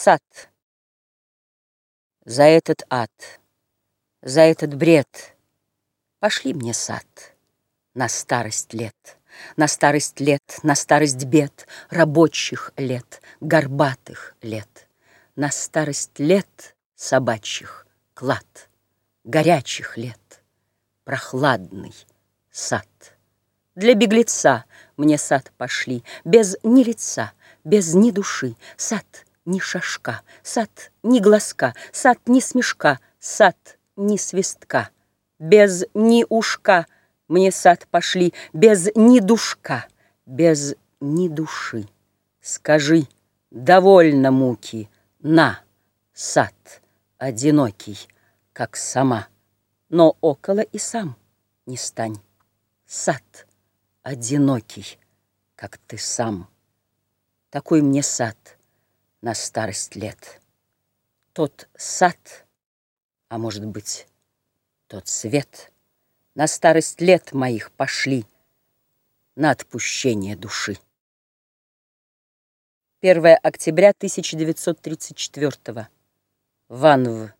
Сад. За этот ад, за этот бред Пошли мне сад на старость лет, На старость лет, на старость бед, Рабочих лет, горбатых лет, На старость лет собачьих клад, Горячих лет, прохладный сад. Для беглеца мне сад пошли, Без ни лица, без ни души, Сад ни шажка, сад ни глазка, Сад ни смешка, сад ни свистка, Без ни ушка мне сад пошли, Без ни душка, без ни души. Скажи, довольно муки, на, сад одинокий, как сама, Но около и сам не стань, сад одинокий, как ты сам. Такой мне сад на старость лет. Тот сад, а может быть, тот свет На старость лет моих пошли На отпущение души. 1 октября 1934 Ванв